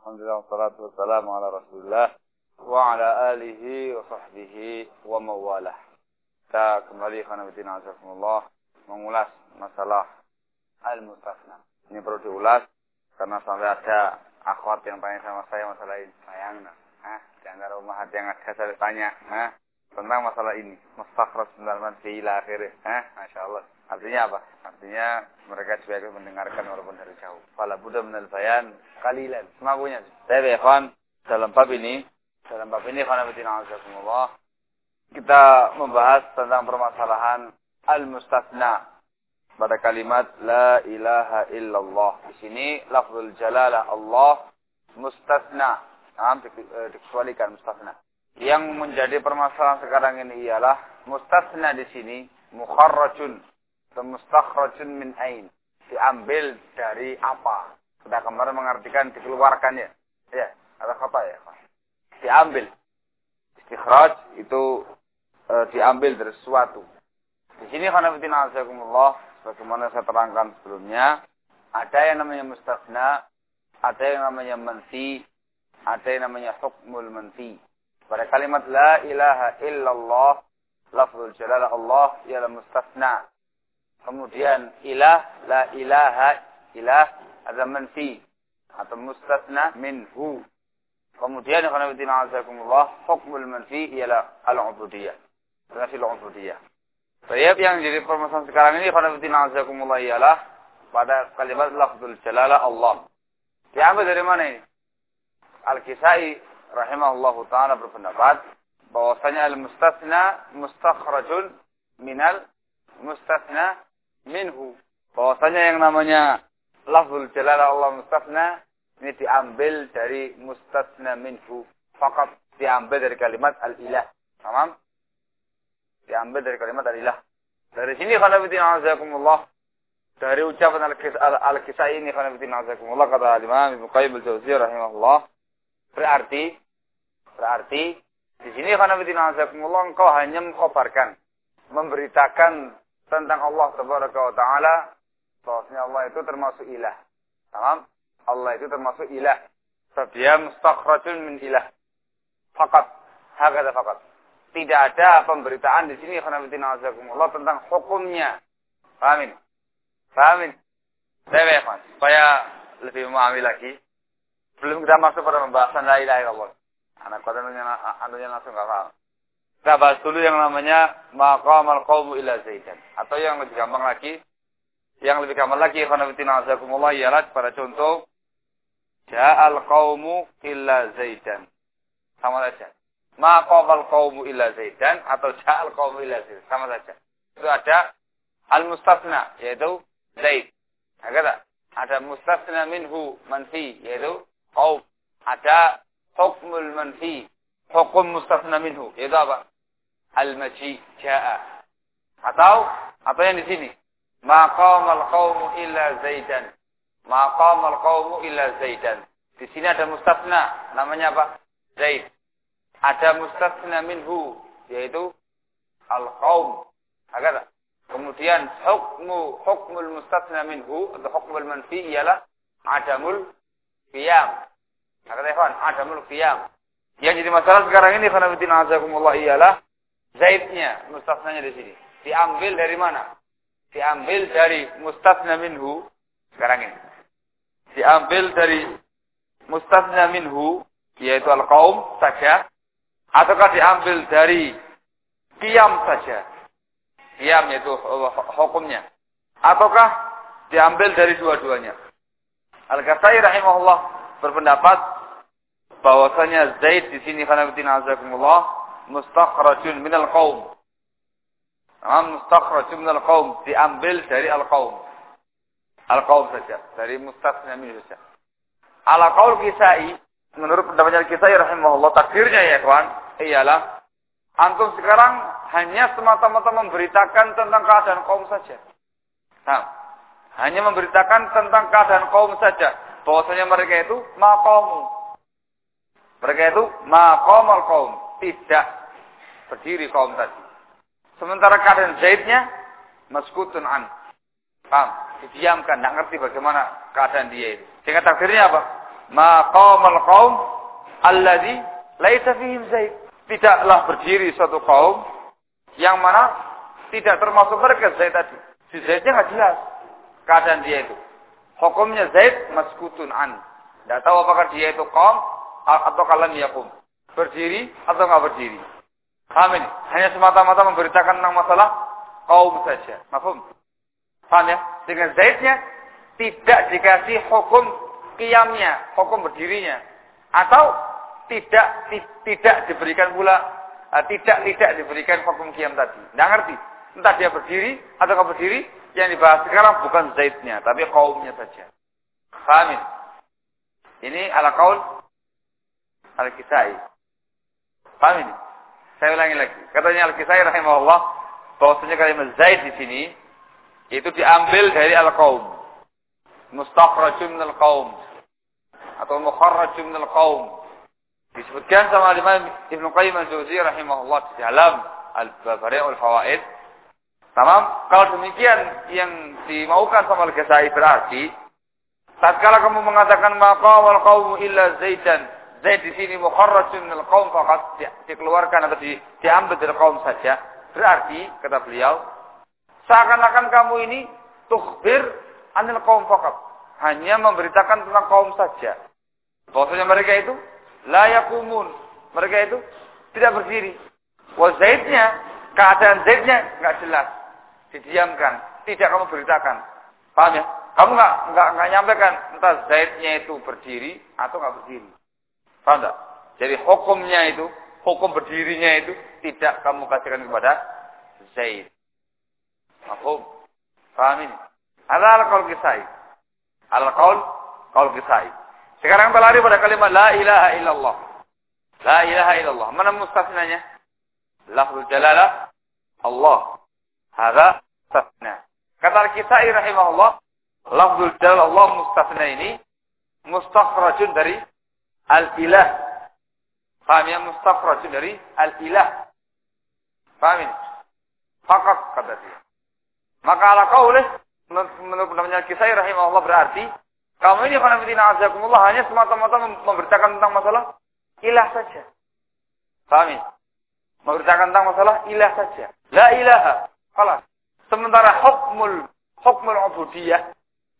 Alhamdulillah wassalatu wassalamu ala Rasulillah wa ala alihi wa sahbihi wa mawalah. Kita kembali khanabitin azakumullah mengulas masalah al-mustasna. Ini perlu diulas karena sampai ada akhwat yang tanya sama saya masalah ini. Sayang, nah. Hah? Di antara umat yang ada saya tanya, Hah? tentang masalah ini. Mustakhraj benar fi ila akhirnya. Hah? Masya Allah. Artinya apa? Artinya mereka ikut mendengarkan walaupun dari jauh. Fala buddha minal bayan kalilan. Semampunya. Saya ikhwan dalam bab ini, dalam bab ini khanabitina azakumullah, kita membahas tentang permasalahan al-mustasna pada kalimat la ilaha illallah. Di sini lafzul jalalah Allah mustasna. Nah, dikecualikan mustasna. Yang menjadi permasalahan sekarang ini ialah mustasna di sini mukharrajun mustakhrajun min ain. Diambil dari apa? Sudah kemarin mengartikan dikeluarkannya. Ya, ada kata ya. Diambil. Istikhraj itu e, diambil dari sesuatu. Di sini khanafitina azakumullah, sebagaimana saya terangkan sebelumnya, ada yang namanya mustasna, ada yang namanya manfi, ada yang namanya hukmul manfi. Pada kalimat la ilaha illallah, lafzul jalal Allah ialah mustasna. Kemudian ilah, la ilaha, ilah ada manfi atau mustasna minhu. Kemudian khanafitina azakumullah, hukmul manfi ialah al-ubudiyah. Berarti al-ubudiyah. Baik yang jadi permasalahan sekarang ini khanafitina azakumullah ialah pada kalimat lafzul jalala Allah. Diambil dari mana ini? Al-Kisai rahimahullahu taala berpendapat bahwasanya al-mustasna mustakhrajun minal mustasna minhu. Bahwasanya yang namanya lafzul jalala Allah mustasna ini diambil dari mustasna minhu. Fakat diambil dari kalimat al-ilah. Paham? Diambil dari kalimat al-ilah. Dari sini khanafiddin azakumullah dari ucapan al-kisai ini khanafiddin azakumullah kata Imam Ibnu Qayyim al-Jauziyah rahimahullah berarti berarti di sini khanafiddin azakumullah engkau hanya mengkhabarkan memberitakan tentang Allah Tabaraka wa taala bahwasanya Allah itu termasuk ilah. Paham? Allah itu termasuk ilah. Sebab dia mustakhrajun min ilah. Fakat. Hakata fakat. Tidak ada pemberitaan di sini khanafiddin azakumullah tentang hukumnya. Pahamin? Pahamin? Saya ya, supaya lebih memahami lagi. Belum kita masuk pada pembahasan la ilaha illallah. Anak kodonya anunya langsung gak paham. Kita bahas dulu yang namanya maqamal qawmu ila zaidan. Atau yang lebih gampang lagi, yang lebih gampang lagi, khanafitina azakumullah, ialah pada contoh, ja'al qawmu illa zaidan. Sama saja. Maqamal qawmu illa zaidan, atau ja'al qawmu illa zaidan. Sama saja. Itu ada al-mustasna, yaitu zaid. Ada, ada mustasna minhu manfi, yaitu qawm. Ada hukmul manfi, hukum mustasna minhu. Yaitu apa? Al-maji jaa. Atau apa yang di sini? Maqamal qaumu illa zaidan. Maqamal qaumu illa zaidan. Di sini ada mustasna, namanya apa? Zaid. Ada mustasna minhu, yaitu al-qaum. Agar Kemudian hukmu hukmul mustasna minhu atau hukmul manfi ialah adamul qiyam. Kata ikhwan, adamul qiyam. Yang jadi masalah sekarang ini khanafiddin azakumullah ialah zaidnya mustasnanya di sini. Diambil dari mana? Diambil dari mustasna minhu sekarang ini. Diambil dari mustasna minhu yaitu al-qaum saja ataukah diambil dari qiyam saja? Qiyam yaitu hukumnya. Ataukah diambil dari dua-duanya? Al-Ghazali rahimahullah berpendapat bahwasanya Zaid di sini karena azakumullah mustakhrajun minal qaum. Nah, mustakhrajun minal qaum diambil dari al-qaum. Al-qaum saja, dari mustasna min saja. Ala qaul Kisai, menurut pendapatnya Kisai rahimahullah, takdirnya ya kawan, ialah antum sekarang hanya semata-mata memberitakan tentang keadaan kaum saja. Nah, hanya memberitakan tentang keadaan kaum saja. Bahwasanya mereka itu maqamu. Mereka itu maqamal kaum. Tidak berdiri kaum tadi. Sementara keadaan Zaidnya maskutun an. Paham? Didiamkan, tidak ngerti bagaimana keadaan dia itu. Sehingga takdirnya apa? Ma qaumal qaum alladhi laisa fihim zaid. Tidaklah berdiri suatu kaum yang mana tidak termasuk mereka Zaid tadi. Si Zaidnya nggak jelas keadaan dia itu. Hukumnya Zaid maskutun an. Tidak tahu apakah dia itu kaum atau kalian yakum. Berdiri atau nggak berdiri. Amin. Hanya semata-mata memberitakan tentang masalah kaum saja. Mafhum? Paham ya? Dengan Zaidnya tidak dikasih hukum kiamnya, hukum berdirinya. Atau tidak tidak diberikan pula uh, tidak tidak diberikan hukum kiam tadi. Tidak ngerti. Entah dia berdiri atau nggak berdiri, yang dibahas sekarang bukan zaidnya, tapi kaumnya saja. Fahamin? Ini ala kaul al-kisai. Paham ini? Saya ulangi lagi. Katanya al-kisai rahimahullah, bahwasanya kalimat zaid di sini, itu diambil dari al-kaum. Mustakhrajun minal kaum. Atau mukharrajun minal kaum Disebutkan sama Imam Ibn Qayyim al-Jauzi rahimahullah di dalam Al-Bari'ul Fawaid. Tamam? Kalau demikian yang dimaukan sama Al-Ghazali berarti tatkala kamu mengatakan maka wal qaumu illa zaidan Zaid di sini mukharrajun minal qaum faqat dikeluarkan atau di, diambil dari kaum saja. Berarti kata beliau, seakan-akan kamu ini tukhbir anil kaum faqat. Hanya memberitakan tentang kaum saja. Bahwasanya mereka itu layakumun. Mereka itu tidak berdiri. Wah Zaidnya, keadaan Zaidnya nggak jelas. Didiamkan. Tidak kamu beritakan. Paham ya? Kamu nggak nggak nggak nyampaikan entah Zaidnya itu berdiri atau nggak berdiri. Paham tak? Jadi hukumnya itu, hukum berdirinya itu tidak kamu kasihkan kepada Zaid. Hukum. Paham ini? Ada al-qaul kisai. Al-qaul, qaul kisai. Sekarang kita lari pada kalimat la ilaha illallah. La ilaha illallah. Mana mustasnanya? Lafzul jalalah Allah. Hada mustasna. Kata Al-Kisai rahimahullah, lafzul jalalah Allah mustasna ini mustakhrajun dari al-ilah. Paham ya? Mustakhrajun dari al-ilah. Paham ini? Fakat kata dia. Maka ala kaulih menurut namanya Kisai rahimahullah berarti kamu ini khonafidina azakumullah hanya semata-mata memberitakan tentang masalah ilah saja. Paham ya? Memberitakan tentang masalah ilah saja. La ilaha. Kalah. Sementara hukmul hukmul ubudiyah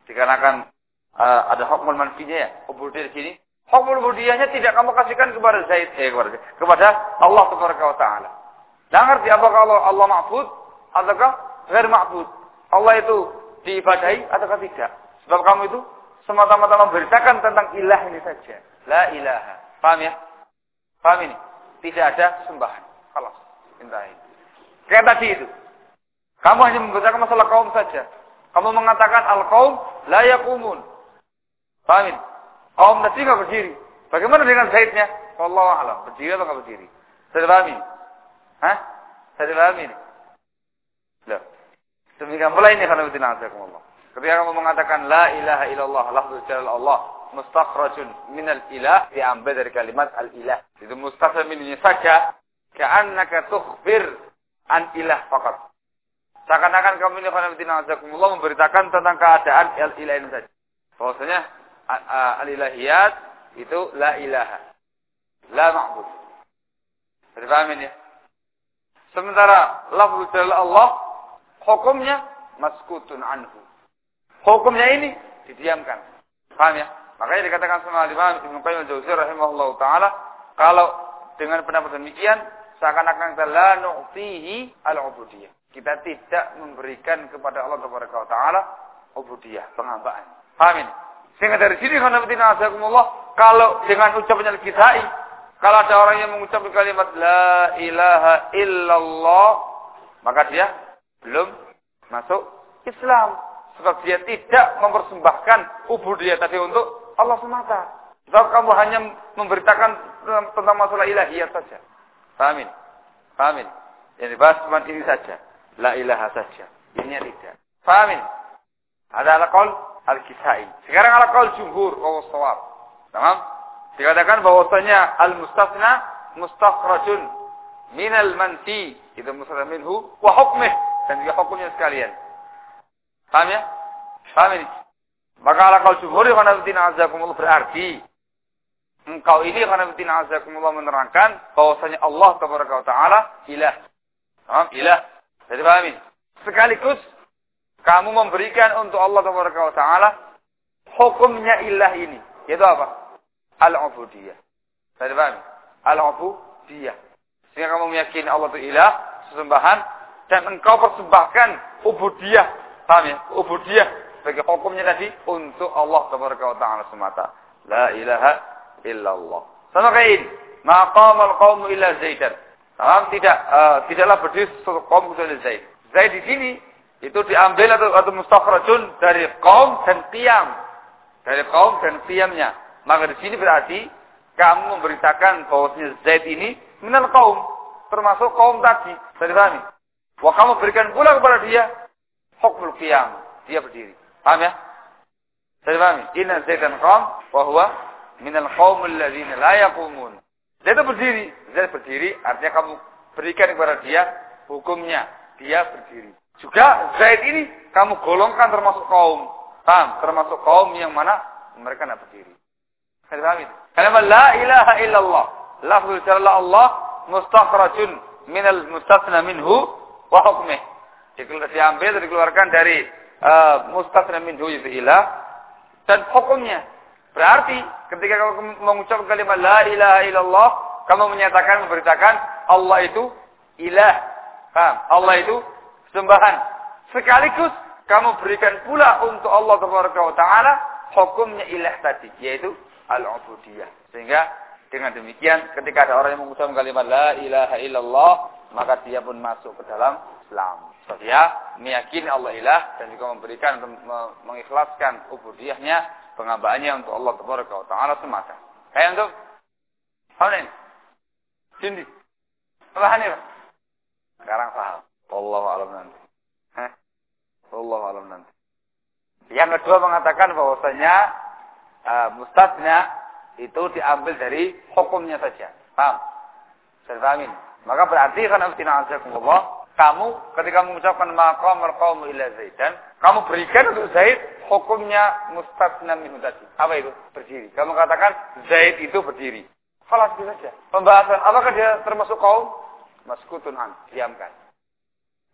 dikarenakan uh, ada hukmul manfinya ya, ubudiyah di sini. Hukmul ubudiyahnya tidak kamu kasihkan kepada Zaid eh, kepada, kepada Allah Subhanahu wa taala. Jangan ngerti apakah Allah Allah ma'bud ataukah ghair ma'bud. Allah itu diibadahi ataukah tidak. Sebab kamu itu semata-mata memberitakan tentang ilah ini saja. La ilaha. Paham ya? Paham ini? Tidak ada sembahan. Kalau intahi. Kayak tadi itu. Kamu hanya memberitakan masalah kaum saja. Kamu mengatakan al-kaum la yakumun. Paham ini? Kaum tadi nggak berdiri. Bagaimana dengan Zaidnya? Allah alam. Berdiri atau nggak berdiri? Saya paham ini? Hah? Saya paham ini? Loh. Demikian pula ini karena betina Allah. Ketika kamu mengatakan la ilaha illallah, lafzul jalal Allah, mustakhrajun minal ilah, diambil dari kalimat al-ilah. Itu mustakhraj minnya saja, ka'annaka tukhbir an ilah fakat. Seakan-akan kamu ini khanafitina azakumullah memberitakan tentang keadaan al-ilah ini saja. Bahwasanya al-ilahiyat itu la ilaha. La ma'bud. Jadi ya? Sementara lafzul jalal Allah, hukumnya maskutun anhu Hukumnya ini didiamkan. Paham ya? Makanya dikatakan sama Imam Ibnu Qayyim al-Jauziyah rahimahullah taala kalau dengan pendapat demikian seakan-akan kita la nu'tihi al-ubudiyah. Kita tidak memberikan kepada Allah taala ubudiyah, penghambaan. Paham ini? Sehingga dari sini kalau dengan ucapan al-kisai kalau ada orang yang mengucapkan kalimat la ilaha illallah maka dia belum masuk Islam. Sebab dia tidak mempersembahkan ubudiyah tadi untuk Allah semata. Sebab kamu hanya memberitakan tentang masalah ilahiyah saja. Pahamin? Pahamin? Yang dibahas cuma ini saja. La ilaha saja. Ini tidak. Pahamin? Ada ala al-kisai. Sekarang ala qaul jumhur. Qaul sawab. Tamam? Dikatakan bahwasanya al-mustafna mustakhrajun minal manfi. Itu mustafna minhu. Wa hukmih. Dan juga hukumnya sekalian. Paham ya? Paham ini? Maka ala kau jumhur yang azakumullah berarti engkau ini karena betina azakumullah menerangkan bahwasanya Allah taala ilah. Paham? Ilah. Jadi pahami. Sekaligus kamu memberikan untuk Allah taala hukumnya ilah ini. Yaitu apa? Al-ubudiyah. Jadi pahami? Al-ubudiyah. Sehingga kamu meyakini Allah itu ilah, sesembahan, dan engkau persembahkan ubudiyah. Paham ya? Ubudiyah sebagai hukumnya tadi untuk Allah taala semata. La ilaha illallah. Sama kayak ini. Maqamal qawmu illa. Paham? Tidak, uh, tidaklah berdiri suatu kaum kecuali Zaid. Zaid di sini itu diambil atau, atau mustakhrajun dari kaum dan qiyam. Dari kaum dan qiyamnya. Maka di sini berarti kamu memberitakan bahwasanya Zaid ini minal kaum. Termasuk kaum tadi. Tadi pahami? Wah kamu berikan pula kepada dia hukmul qiyam. Dia berdiri. Paham ya? Tadi pahami? Inna Zaidan kaum bahwa minal qaumul ladzina la yaqumun. Zaid berdiri. Zaid berdiri artinya kamu berikan kepada dia hukumnya. Dia berdiri. Juga Zaid ini kamu golongkan termasuk kaum. Paham? Termasuk kaum yang mana mereka tidak berdiri. Kalian paham itu? Kalimat la ilaha illallah. Lafzul jalala Allah mustakhrajun minal mustasna minhu wa hukmih. Diambil, dikeluarkan dari uh, mustasna minhu yaitu ilah dan hukumnya. Berarti ketika kamu mengucapkan kalimat la ilaha illallah, kamu menyatakan memberitakan Allah itu ilah. Paham? Allah itu sembahan. Sekaligus kamu berikan pula untuk Allah Taala hukumnya ilah tadi, yaitu al-ubudiyah. Sehingga dengan demikian ketika ada orang yang mengucapkan kalimat la ilaha illallah, maka dia pun masuk ke dalam Islam. So, dia meyakini Allah ilah dan juga memberikan mengikhlaskan ubudiyahnya pengambaannya untuk Allah Taala semata. Kayak untuk ini? Sindi. Paham? Sekarang paham. Allah alam nanti. Hah? Allah alam nanti. Yang kedua mengatakan bahwasanya uh, mustasna itu diambil dari hukumnya saja. Paham? Saya pahamin. Maka berarti karena Allah, kamu ketika mengucapkan maqam al-qawmu ila Zaidan, kamu berikan untuk Zaid hukumnya mustasna minhu tadi. Apa itu? Berdiri. Kamu katakan Zaid itu berdiri. Falas itu saja. Pembahasan apakah dia termasuk kaum? Maskutun an. Diamkan.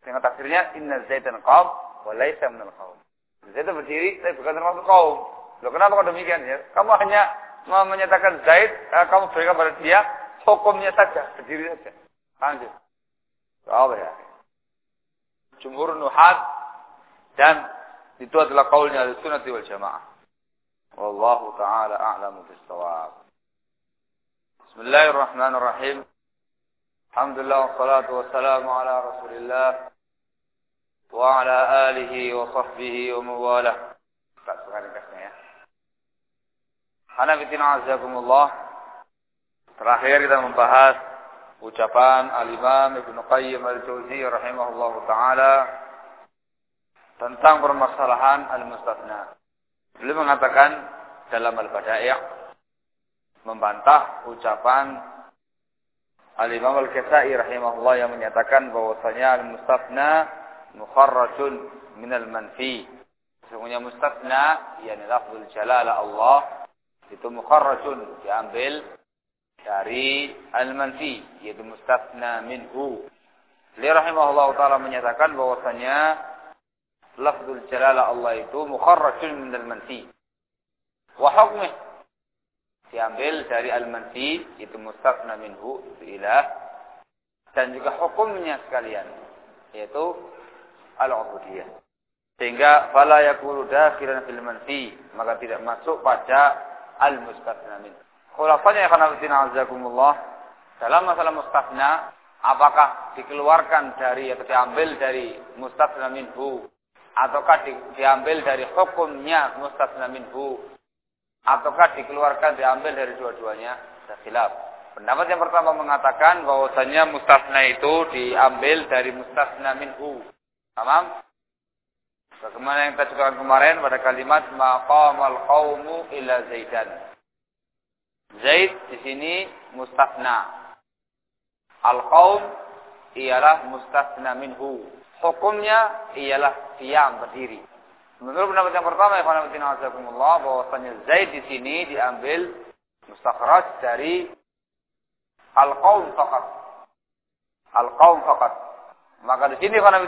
Dengan tafsirnya inna Zaidan kaum wa laisa minal kaum. Zaid itu berdiri, tapi bukan termasuk kaum. Loh kenapa kok demikian ya? Kamu hanya menyatakan Zaid, eh, kamu berikan pada dia hukumnya saja, berdiri saja. Lanjut. Apa ya? Jumhur Nuhat dan itu adalah kaulnya al sunnati wal jamaah. Wallahu ta'ala a'lamu bis-shawab. Bismillahirrahmanirrahim. Alhamdulillah wassalatu wassalamu ala Rasulillah mawalah. Tak sekali kasnya ya. Hanafitina azakumullah. Terakhir kita membahas ucapan Al-Imam Ibn Qayyim Al-Jauzi rahimahullah taala tentang permasalahan al-mustathna. Beliau mengatakan dalam al-badai' membantah ucapan Al-Imam Al-Kisai rahimahullah yang menyatakan bahwasanya al-mustathna mukharrajun minal manfi. Sesungguhnya mustathna yakni lafzul jalala Allah itu mukharrajun diambil dari al-manfi yaitu mustathna minhu. Beliau rahimahullah taala menyatakan bahwasanya lafzul jalala Allah itu mukharrajun min al-manfi. Wa hukmih diambil dari al-manfi itu mustafna minhu itu ilah dan juga hukumnya sekalian yaitu al-ubudiyah. Sehingga fala yakulu dakhilan fil manfi, maka tidak masuk pada al-mustafna min. Khulafanya ya khanafatina azakumullah dalam masalah mustafna apakah dikeluarkan dari atau diambil dari mustafna minhu ataukah di, diambil dari hukumnya mustasna minhu ataukah dikeluarkan diambil dari dua-duanya khilaf. Pendapat yang pertama mengatakan bahwasanya mustasna itu diambil dari mustasna minhu. Paham? Bagaimana yang kita sebutkan kemarin pada kalimat maqamal qaumu ila Zaidan. Zaid di sini mustasna. Al-qaum ialah mustasna minhu. Hukumnya ialah diam berdiri. Menurut pendapat yang pertama, ya bahwasanya Zaid di sini diambil Mustakhraj dari al-qaum faqat. Al-qaum faqat. Maka di sini karena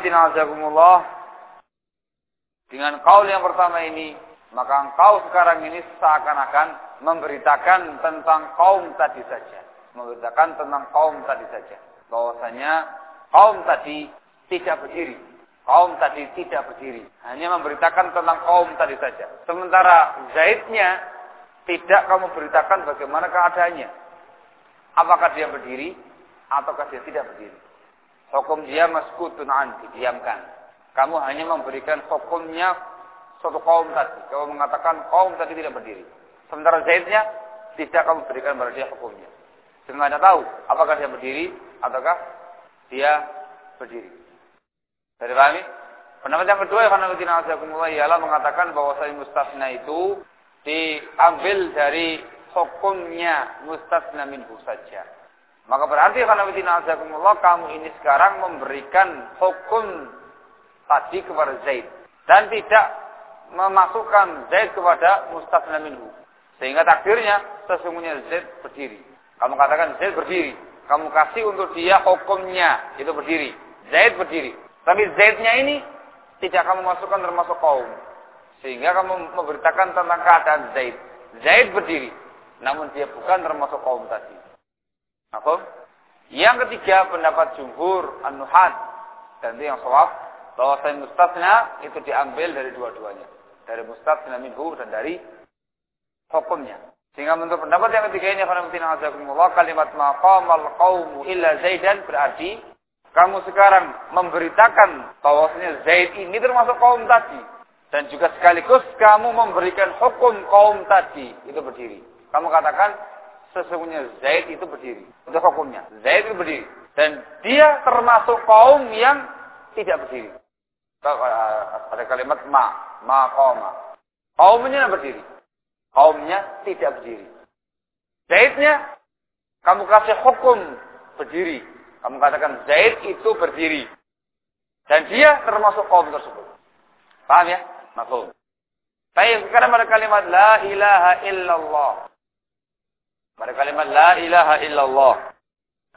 dengan kaul yang pertama ini, maka engkau sekarang ini seakan-akan memberitakan tentang kaum tadi saja. Memberitakan tentang kaum tadi saja. Bahwasanya kaum tadi tidak berdiri. Kaum tadi tidak berdiri. Hanya memberitakan tentang kaum tadi saja. Sementara Zaidnya tidak kamu beritakan bagaimana keadaannya. Apakah dia berdiri ataukah dia tidak berdiri. Hukum dia maskutun an, didiamkan. Kamu hanya memberikan hukumnya suatu kaum tadi. Kamu mengatakan kaum tadi tidak berdiri. Sementara Zaidnya tidak kamu berikan pada dia hukumnya. Sehingga anda tahu apakah dia berdiri ataukah dia berdiri. Dari kami, pendapat yang kedua yang karena azakumullah ialah mengatakan bahwa saya mustasna itu diambil dari hukumnya mustasna minhu saja. Maka berarti azakumullah kamu ini sekarang memberikan hukum tadi kepada Zaid dan tidak memasukkan Zaid kepada mustasna minhu. Sehingga takdirnya sesungguhnya Zaid berdiri. Kamu katakan Zaid berdiri. Kamu kasih untuk dia hukumnya itu berdiri. Zaid berdiri. Tapi Zaidnya ini tidak kamu masukkan termasuk kaum. Sehingga kamu memberitakan tentang keadaan Zaid. Zaid berdiri. Namun dia bukan termasuk kaum tadi. Apa? Yang ketiga pendapat jumhur an-nuhat dan itu yang sawab bahwa saya mustasna itu diambil dari dua-duanya. Dari mustasna minhu dan dari hukumnya. Sehingga menurut pendapat yang ketiga ini azakumullah kalimat maqamal qaumu illa zaidan berarti kamu sekarang memberitakan bahwasanya Zaid ini termasuk kaum tadi dan juga sekaligus kamu memberikan hukum kaum tadi itu berdiri. Kamu katakan sesungguhnya Zaid itu berdiri. Itu hukumnya. Zaid itu berdiri. Dan dia termasuk kaum yang tidak berdiri. Ada kalimat ma, ma koma. Kaumnya berdiri. Kaumnya tidak berdiri. Zaidnya kamu kasih hukum berdiri. Kamu katakan Zaid itu berdiri. Dan dia termasuk kaum tersebut. Paham ya? Maksud. Baik, sekarang pada kalimat La ilaha illallah. Pada kalimat La ilaha illallah.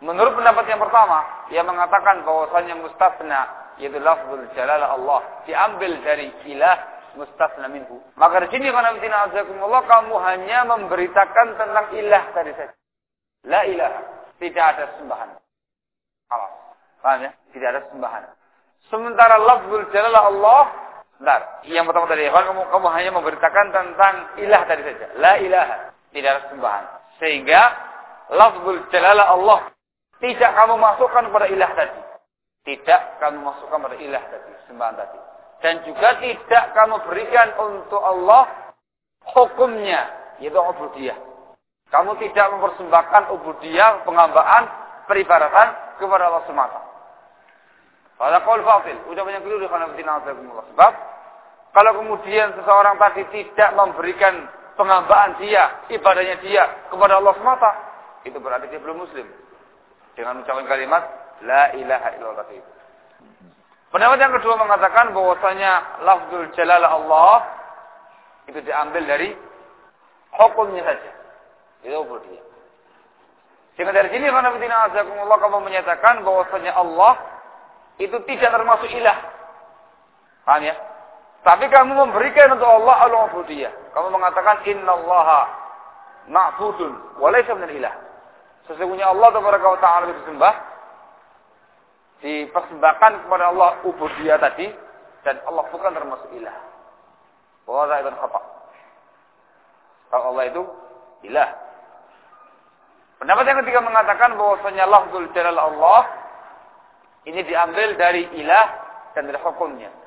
Menurut pendapat yang pertama, yang mengatakan bahwasanya mustasna yaitu lafzul jalal Allah diambil dari ilah mustasna minhu. Maka di sini azakumullah kamu hanya memberitakan tentang ilah tadi saja. La ilaha, tidak ada sembahan. Allah. Paham ya? Tidak ada sembahan. Sementara lafzul jalal Allah Bentar, yang pertama tadi, kamu, kamu hanya memberitakan tentang ilah tadi saja. La ilaha, tidak ada sembahan. Sehingga lafzul jalalah Allah tidak kamu masukkan pada ilah tadi. Tidak kamu masukkan pada ilah tadi, sembahan tadi. Dan juga tidak kamu berikan untuk Allah hukumnya, yaitu ubudiyah. Kamu tidak mempersembahkan ubudiyah, penghambaan, peribadatan kepada Allah semata. Pada kaul fasil, ucapan yang keliru Sebab kalau kemudian seseorang tadi tidak memberikan penghambaan dia, ibadahnya dia kepada Allah semata, itu berarti dia belum muslim. Dengan mengucapkan kalimat la ilaha illallah itu. Pendapat yang kedua mengatakan bahwasanya lafzul jalal Allah itu diambil dari hukumnya saja. Itu dia. Sehingga dari sini karena azakumullah kamu menyatakan bahwasanya Allah itu tidak termasuk ilah. Paham ya? Tapi kamu memberikan untuk Allah al-ubudiyah. Kamu mengatakan innallaha ma'budun wa laysa minal ilah. Sesungguhnya Allah taala disembah dipersembahkan kepada Allah ubudiyah tadi dan Allah bukan termasuk ilah. Bahwa ibn khata. Kalau Allah itu ilah. Pendapat yang ketiga mengatakan bahwasanya lafzul jalal Allah ini diambil dari ilah dan dari hukumnya.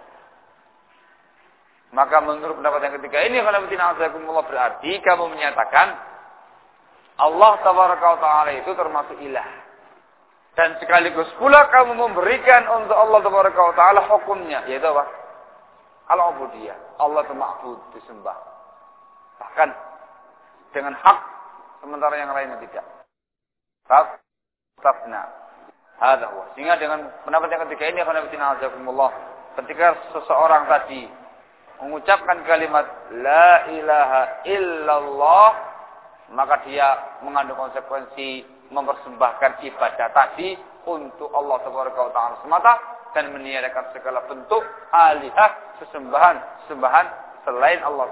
Maka menurut pendapat yang ketiga ini azakumullah berarti kamu menyatakan Allah taala itu termasuk ilah. Dan sekaligus pula kamu memberikan untuk Allah taala hukumnya yaitu apa? Al-ubudiyah. Allah itu ma'bud disembah. Bahkan dengan hak sementara yang lainnya tidak. Taf tafna. Ada Sehingga dengan pendapat yang ketiga ini akan ketika seseorang tadi mengucapkan kalimat la ilaha illallah maka dia mengandung konsekuensi mempersembahkan ibadah tadi untuk Allah Taala semata dan meniadakan segala bentuk alihah sesembahan sesembahan selain Allah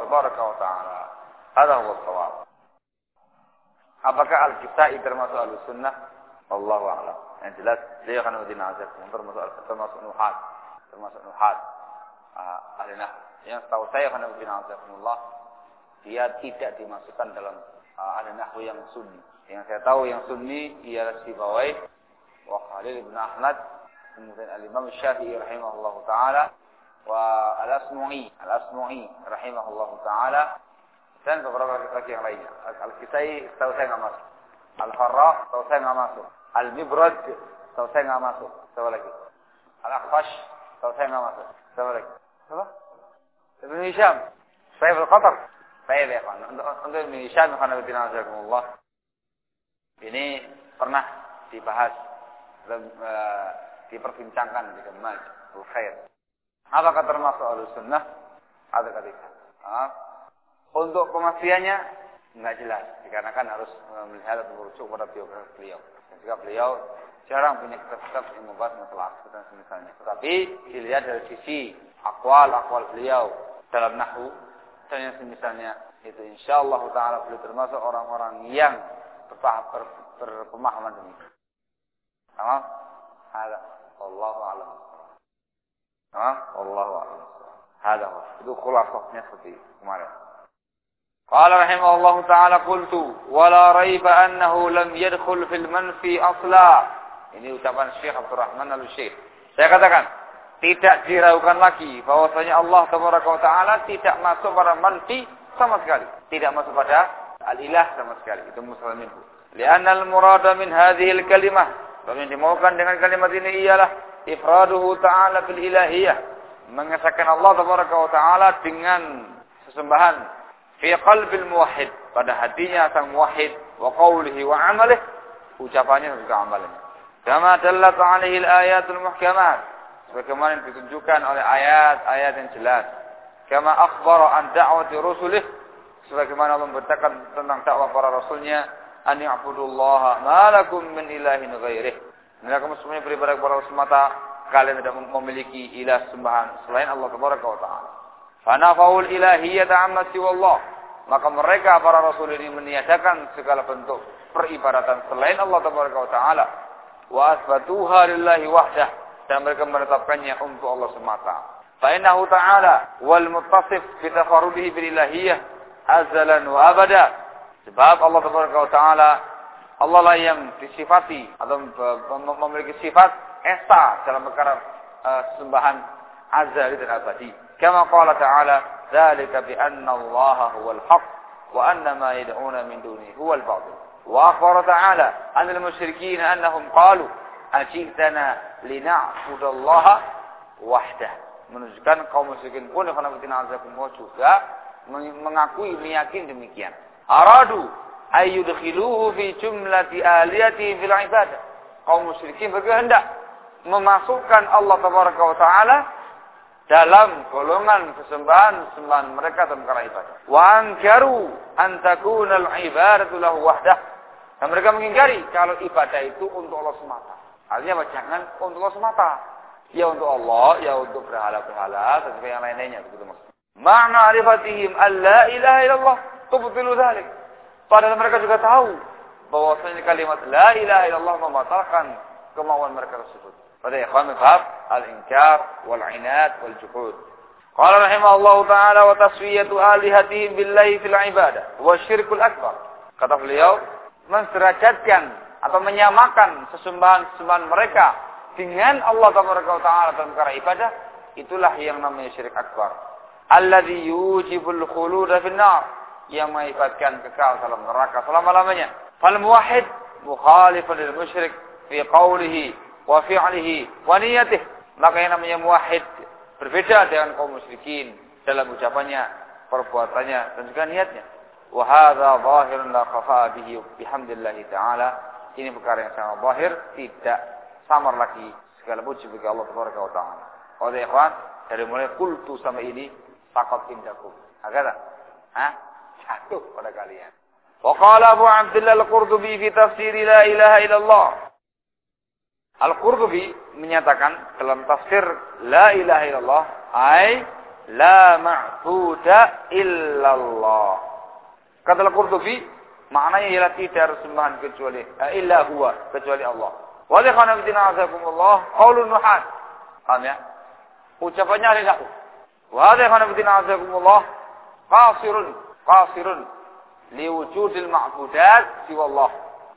Taala. Ada Allah Apakah Al-Kitai termasuk Al-Sunnah? Allahu a'lam. Yang jelas dia akan termasuk termasuk nuhat, termasuk nuhat. Uh, ahli nah, yang tahu saya akan menjadi nazar dia tidak dimasukkan dalam uh, ahli nahwu yang sunni. Yang saya tahu yang sunni ialah Sibawai wa Khalil bin Ahmad kemudian Al-Imam Syafi'i rahimahullah taala wa Al-Asmu'i Al-Asmu'i rahimahullah taala dan beberapa lagi yang lainnya. Al-Kisai tahu saya nggak masuk. Al-Farra tahu saya nggak masuk. Al-Mibrad tahu saya nggak masuk. Siapa lagi? Al-Akhfash tahu saya nggak masuk. Siapa lagi? Siapa? Ibn Hisham. Sayyid al-Qatar. Baik ya, Untuk, untuk Ibn Hisham, Allah. Ini pernah dibahas, uh, diperbincangkan di Gemaj, Khair. Apakah termasuk al-sunnah? Ada ketika. Untuk kematiannya nggak jelas, dikarenakan harus melihat atau merujuk pada biografi beliau. Dan juga beliau jarang punya kitab-kitab yang membahas masalah dan semisalnya. Tetapi dilihat dari sisi akwal-akwal beliau dalam nahu dan yang semisalnya itu insya Allah taala beliau termasuk orang-orang yang berpaham, ber, berpemahaman demikian. Tamam? Ada. Allah alam. Ah, Allah alam. Ada. Itu khulasahnya seperti kemarin. قال رحمه الله تعالى قلت ولا ريب أنه لم يدخل في المنفي أصلا ini ucapan Syekh Abdul Rahman al-Syekh saya katakan tidak diragukan lagi bahwasanya Allah Taala tidak masuk pada manfi sama sekali. Tidak masuk pada al-ilah sama sekali. Itu muslimin li'anna al-murada min hadhihi al-kalimah yang dimaukan dengan kalimat ini ialah ifraduhu ta'ala bil ilahiyah. Mengesahkan Allah Taala dengan sesembahan. Fi qalbil muwahhid. Pada hatinya sang muwahhid. Wa qawlihi wa amalih. Ucapannya dan juga amalnya kama dallat alaihi al-ayatul muhkamat sebagaimana ditunjukkan oleh ayat-ayat yang jelas kama akhbara an da'wati rusulih sebagaimana Allah memberitakan tentang dakwah para rasulnya an ya'budullaha ma lakum min ilahin ghairih Bila kamu semuanya beribadah kepada Allah semata kalian tidak memiliki ilah sembahan selain Allah tabaraka wa taala Fanafaul ilahiyyata amma siwallah. Maka mereka para rasul ini meniadakan segala bentuk peribadatan selain Allah taala. Wa asbatuha lillahi wahdah dan mereka menetapkannya untuk Allah semata. Fa'innahu ta'ala wal muttasif bitafarudihi bililahiyah azalan wa abada. Sebab Allah Taala Allah lah yang disifati atau memiliki sifat esa dalam perkara eh, sembahan azali dan abadi. Kama qala ta'ala, "Dzalika bi anna Allah huwal haqq wa anna ma yad'una min dunihi huwal batil." Wa akhbara ta'ala anna al-musyrikeen ajitana lina'budallah wahdah. Menunjukkan kaum musyrikin pun juga mengakui meyakin demikian. Aradu ayyudkhiluhu fi jumlati aliyati fil ibadah. Kaum musyrikin berkehendak memasukkan Allah tabaraka wa taala dalam golongan kesembahan sembahan mereka dalam perkara ibadah. Wa ankaru an takuna al-ibadatu lahu wahdah. Dan mereka mengingkari kalau ibadah itu untuk Allah semata. Artinya? Jangan untuk Allah semata. Ya untuk Allah, ya untuk berhala-berhala, dan yang lain-lainnya. Begitu maksudnya. Ma'na arifatihim an la ilaha illallah tubtilu dhalik. Padahal mereka juga tahu bahwasanya kalimat la ilaha illallah membatalkan kemauan mereka tersebut. Pada ikhwan bab al-inkar wal-inat wal-juhud. Qala rahimahullah taala wa taswiyatu alihatihim billahi fil ibadah wa syirkul akbar. Kata beliau, menserajatkan atau menyamakan sesembahan-sesembahan mereka dengan Allah taala dalam perkara ibadah, itulah yang namanya syirik akbar. Alladhi yujibul khuluda fin nar yang mengibatkan kekal dalam neraka selama-lamanya. Fal muwahhid mukhalifun lil musyrik fi qawlihi wa fi'lihi wa niyatih. Maka yang namanya muwahhid berbeda dengan kaum musyrikin dalam ucapannya, perbuatannya dan juga niatnya. Wa hadza zahirun la khafa bihi bihamdillah taala. Ini perkara yang sangat bahir, tidak samar lagi segala puji bagi Allah Subhanahu wa taala. Oleh ikhwan, dari mulai kultu sampai ini faqat indakum. Agar? Hah? Jatuh pada kalian. Wa qala Abu Abdullah Al-Qurtubi fi tafsir la ilaha illallah. Al-Qurtubi menyatakan dalam tafsir la ilaha illallah ai la ma'budu illallah. Kata Al-Qurtubi maknanya ialah tidak ada sembahan kecuali eh, illa huwa kecuali Allah. Wa likhana bidina azakumullah qaulun nuhat. Paham ya? Ucapannya hari nahu. Wa likhana bidina azakumullah qasirun qasirun liwujudil ma'budat siwa Allah.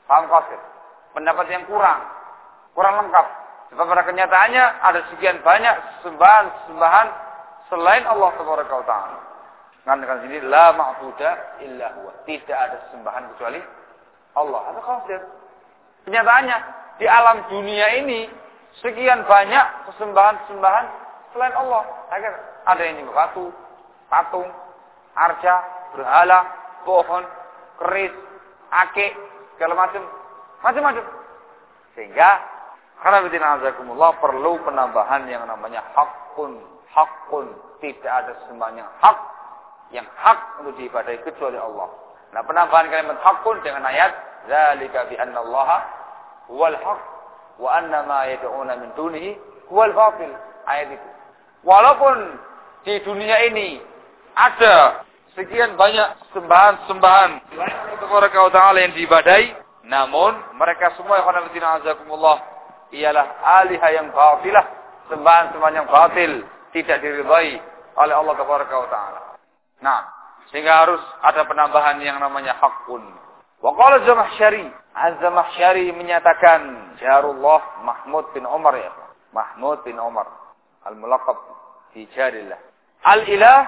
Paham qasir? Pendapat yang kurang kurang lengkap. Sebab pada kenyataannya ada sekian banyak sembahan-sembahan selain Allah Taala. Kan dengan sini la ma'budu illa huwa. Tidak ada sembahan kecuali Allah. Ada kafir. Kenyataannya di alam dunia ini sekian banyak sesembahan-sembahan selain Allah. Ada yang nyembah batu, patung, arca, berhala, pohon, keris, akik, segala macam, macam-macam. Sehingga karena perlu penambahan yang namanya hakun. Hakun. Tidak ada sembahan yang hak. Yang hak untuk diibadahi kecuali Allah. Nah penambahan kalimat hakun dengan ayat. Zalika bi anna Allah wal haq. Wa anna ma yad'una min dunihi wal batil. Ayat itu. Walaupun di dunia ini ada sekian banyak sembahan-sembahan selain Allah Ta'ala yang diibadai, namun mereka semua yang azakumullah ialah alihah yang batilah, sembahan-sembahan yang batil, tidak diridhai oleh Allah Taala. Nah, sehingga harus ada penambahan yang namanya hakun. Wa qala Zamahsyari, Az-Zamahsyari menyatakan Jarullah Mahmud bin Umar ya. Mahmud bin Umar al-mulaqab fi jarillah. Al-ilah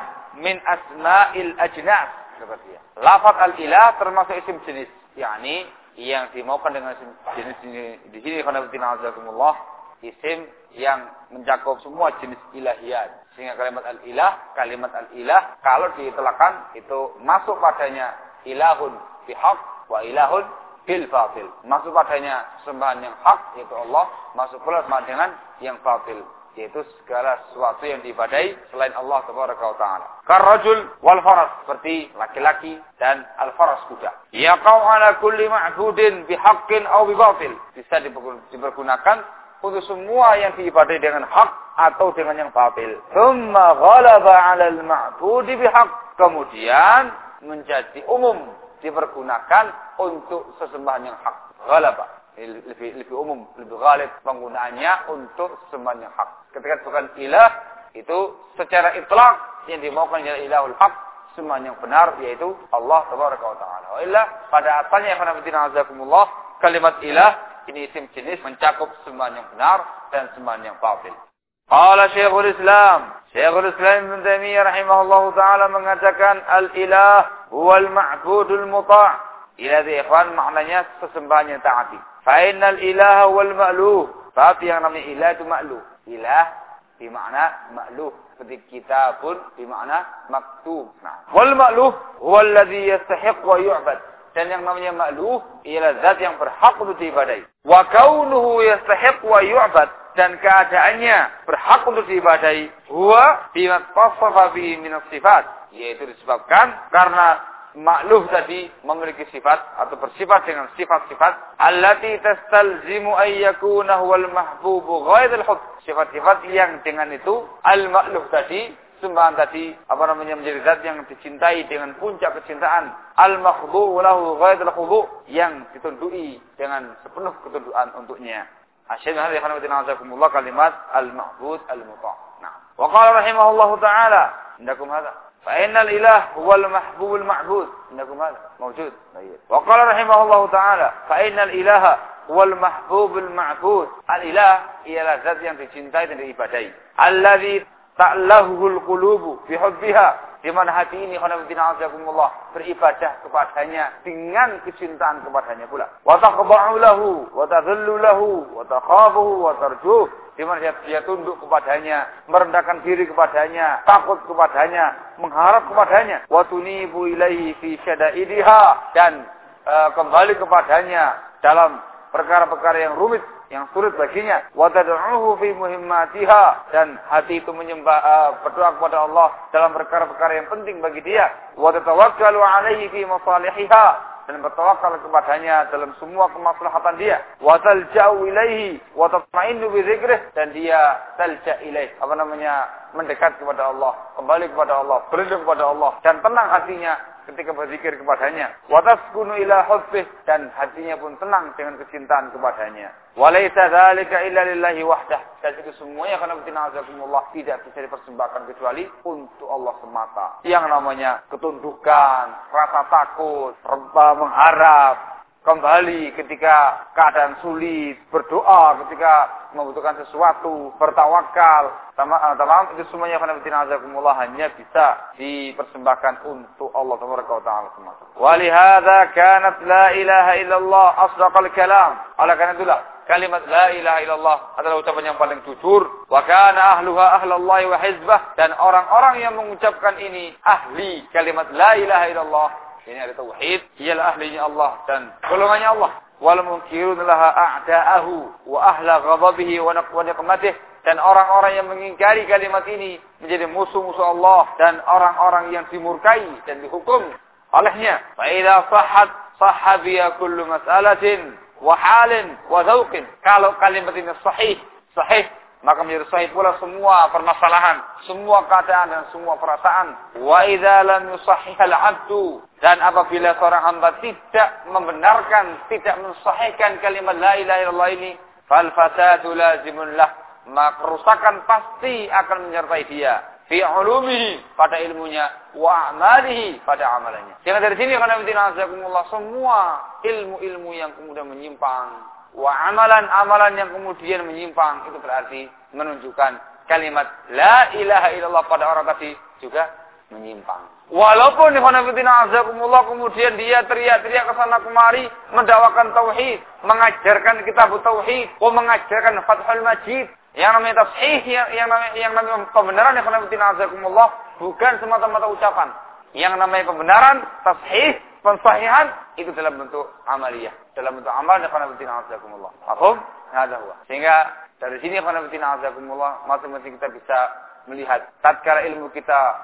min asma'il ajnas kata dia. Lafaz al-ilah termasuk isim jenis, yakni yang dimaukan dengan jenis ini di sini khonafidina azakumullah isim yang mencakup semua jenis ilahiyat sehingga kalimat al-ilah kalimat al-ilah kalau diitlakan itu masuk padanya ilahun bihaq wa ilahun bil fatil masuk padanya sembahan yang hak yaitu Allah masuk pula dengan yang fatil yaitu segala sesuatu yang diibadai selain Allah taala. Karrajul wal faras seperti laki-laki dan al faras kuda. Yaqau ala kulli ma'budin bihaqqin aw bibatil. Bisa dipergunakan untuk semua yang diibadai dengan hak atau dengan yang batil. Thumma ghalaba 'ala al-ma'budi bihaq. Kemudian menjadi umum dipergunakan untuk sesembahan yang hak. Ghalaba lebih lebih umum, lebih ghalib penggunaannya untuk semuanya hak. Ketika bukan ilah itu secara itlak yang dimaukan adalah ilahul hak semuanya yang benar yaitu Allah tabaraka wa taala. Wa illa pada asalnya ya azakumullah kalimat ilah ini isim jenis mencakup semuanya yang benar dan semuanya yang batil. Qala Syekhul Islam, Syekhul Islam Ibn Taimiyah rahimahullah taala mengatakan al-ilah huwal ma'budul muta'. Ilah di ikhwan maknanya sesembahan yang taati. Fainal ilaha wal ma'luh. Tapi yang namanya ilah itu makluh. Ilah bermakna makluh. Seperti kitabun bermakna maktub. Nah. Wal makluh huwa alladhi yastahiq wa yu'bad. Dan yang namanya makluh ialah zat yang berhak untuk diibadai. Wa kaunuhu yastahiq wa yu'bad. Dan keadaannya berhak untuk diibadai. Huwa bima tasafa bihi minas sifat. Yaitu disebabkan karena makluh tadi memiliki sifat atau bersifat dengan sifat-sifat allati tastalzimu ay yakuna huwal mahbubu ghaidul hub sifat-sifat yang dengan itu al makluh tadi sembahan tadi apa namanya menjadi zat yang dicintai dengan puncak kecintaan al makhbu lahu ghaidul khubu yang ditundui dengan sepenuh ketundukan untuknya asyhadu an la ilaha illallah kalimat al mahbud al muta' nah wa qala rahimahullahu taala indakum hadha فإن الإله هو المحبوب المعبود إنكم هذا موجود طيب وقال رحمه الله تعالى فإن الإله هو المحبوب المعبود الإله ialah zat yang dicintai dan diibadai alladzi ta'lahul qulubu fi hubbiha di mana hati ini beribadah kepadanya dengan kecintaan kepadanya pula. Wa taqba'u lahu wa tadhillu lahu wa takhafuhu wa tarjuh di mana dia, dia tunduk kepadanya, merendahkan diri kepadanya, takut kepadanya, mengharap kepadanya. Wa tunibu ilaihi fi syada'idiha dan uh, kembali kepadanya dalam perkara-perkara yang rumit yang sulit baginya. Wa tad'uhu fi muhimmatiha. Dan hati itu menyembah uh, berdoa kepada Allah dalam perkara-perkara yang penting bagi dia. Wa tatawakkalu alaihi fi masalihiha. Dan bertawakal kepadanya dalam semua kemaslahatan dia. Wa talja'u ilaihi. Wa tatma'innu bi dan dia talja ilaih. Apa namanya? mendekat kepada Allah, kembali kepada Allah, berlindung kepada Allah. Dan tenang hatinya ketika berzikir kepadanya. Wataskunu ila hubbih dan hatinya pun tenang dengan kecintaan kepadanya. Walaysa dzalika illa lillahi wahdah. Dan itu semuanya karena azakumullah tidak bisa dipersembahkan kecuali untuk Allah semata. Yang namanya ketundukan, rasa takut, reba mengharap, kembali ketika keadaan sulit, berdoa ketika membutuhkan sesuatu, bertawakal, tamam eh, itu semuanya karena azakumullah hanya bisa dipersembahkan untuk Allah taala. Walihada kanat la ilaha illallah asdaqal kalam. Oleh karena itulah kalimat la ilaha illallah adalah ucapan yang paling jujur wa kana ahluha ahlallah wa hizbah dan orang-orang yang mengucapkan ini ahli kalimat la ilaha illallah ini ada tauhid, ialah ahlinya Allah dan golongannya Allah. Wal munkirun laha a'da'ahu wa ahla ghadabihi wa niqmatih dan orang-orang yang mengingkari kalimat ini menjadi musuh-musuh Allah dan orang-orang yang dimurkai dan dihukum olehnya. Fa idza sahhat sahabiya kullu mas'alatin wa halin wa dzauqin. Kalau kalimat ini sahih, sahih maka sahih pula semua permasalahan, semua keadaan dan semua perasaan. Wa idza lam yusahhihal 'abdu dan apabila seorang hamba tidak membenarkan, tidak mensahihkan kalimat la ilaha illallah ini, fal fasadu lazimun lah, maka kerusakan pasti akan menyertai dia fi ulumihi pada ilmunya wa amalihi pada amalannya. Jangan dari sini karena semua ilmu-ilmu yang kemudian menyimpang wa amalan-amalan yang kemudian menyimpang itu berarti menunjukkan kalimat la ilaha illallah pada orang tadi juga menyimpang. Walaupun ikhwanafitina azakumullah kemudian dia teriak-teriak ke sana kemari mendakwakan tauhid, mengajarkan kitab tauhid, oh mengajarkan Fathul Majid, yang namanya tafsih, yang, yang namanya yang namanya pembenaran ikhwanafitina azakumullah bukan semata-mata ucapan. Yang namanya pembenaran, tafsih, pensahihan itu dalam bentuk amaliyah, dalam bentuk amal dan khanabatina azakumullah. Paham? Ada huwa. Sehingga dari sini khanabatina azakumullah masing-masing kita bisa melihat tatkala ilmu kita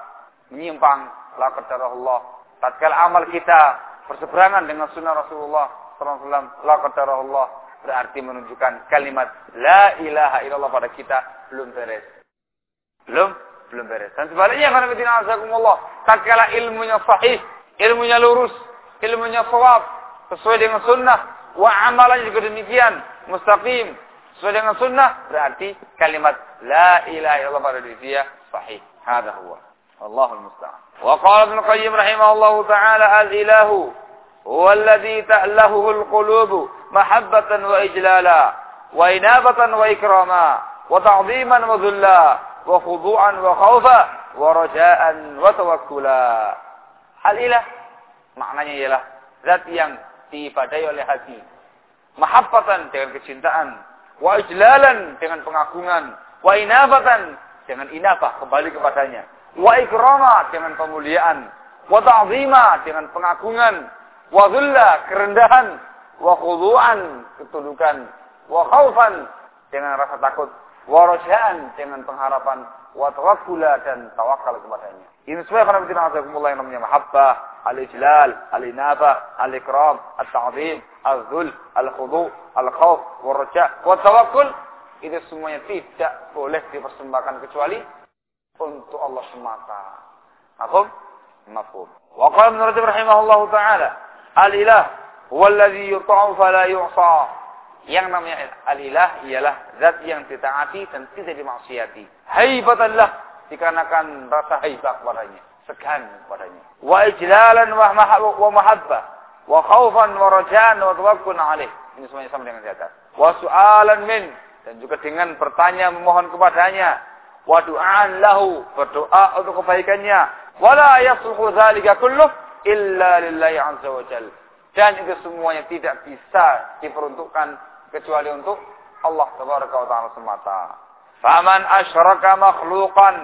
menyimpang la Allah, tatkala amal kita berseberangan dengan sunnah Rasulullah sallallahu alaihi wasallam la Allah berarti menunjukkan kalimat la ilaha illallah pada kita belum beres. Belum belum beres. Dan sebaliknya khanabatina azakumullah, tatkala ilmunya sahih, ilmunya lurus, ilmunya sawab, sesuai dengan sunnah, wa amalan juga demikian, mustaqim, sesuai dengan sunnah, berarti kalimat la ilaha illallah pada diri dia sahih. Hada huwa. Allahul musta'an. Wa qala Ibnu Qayyim rahimahullahu taala al-ilahu huwa alladhi ta'lahuhu al-qulub mahabbatan wa ijlala wa inabatan wa ikrama wa ta'dhiman wa dhulla wa khudu'an wa khawfa wa raja'an wa tawakkula. Al-ilah maknanya ialah zat yang diibadai oleh hati. Mahabbatan dengan kecintaan, wa ijlalan dengan pengagungan, wa inabatan dengan inabah kembali kepadanya, wa ikrama dengan pemuliaan, wa ta'zima dengan pengagungan, wa dhulla kerendahan, wa khudu'an ketundukan, wa khaufan dengan rasa takut, wa rajaan dengan pengharapan, wa tawakkula dan tawakal kepadanya. Ini semua karena kita yang namanya mahabbah, al-ijlal, al-inabah, al-ikram, al-ta'zim, wa-tawakkul. Itu semuanya tidak boleh dipersembahkan kecuali untuk Allah semata. Mafhum? Mafhum. Wa qala Ibnu Rajab rahimahullah taala, al-ilah huwa alladhi yuta'u fala yu'sa. Yang namanya al-ilah ialah zat yang ditaati dan tidak dimaksiati. Haibatan lah dikarenakan rasa haibah kepadanya, segan kepadanya. Wa ijlalan wa mahabbah, wa khaufan wa rajaan wa tawakkul alaih. Ini semuanya sama dengan di atas. Wa su'alan min dan juga dengan bertanya memohon kepadanya. Wa du'an lahu, berdoa untuk kebaikannya. Wala yasluhu dzalika kulluh illa lillahi azza wa jalla. Dan itu semuanya tidak bisa diperuntukkan kecuali untuk Allah tabaraka wa taala semata. Faman asyraka makhluqan